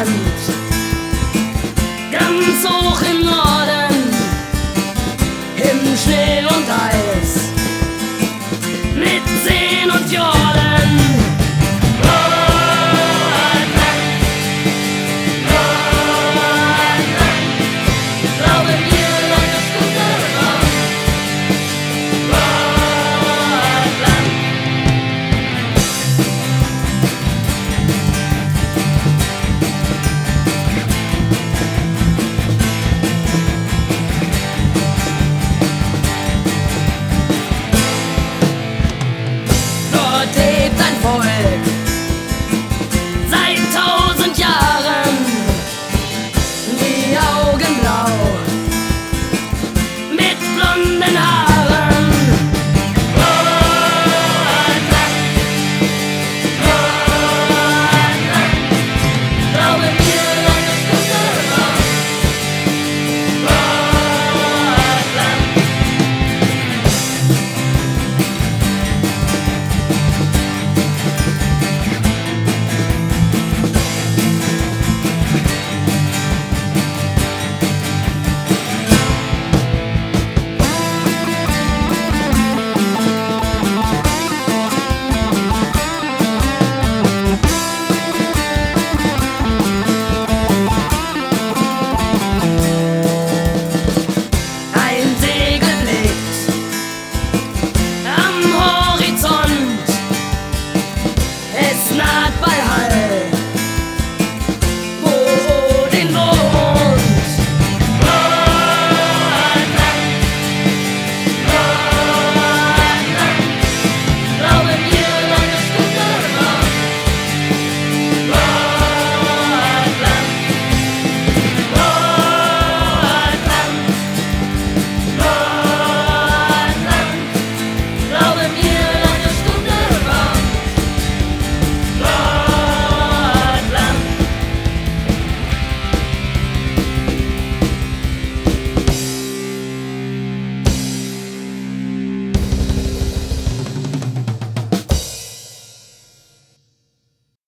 Land, ganz hoch im Norden, im Schnee und Eis.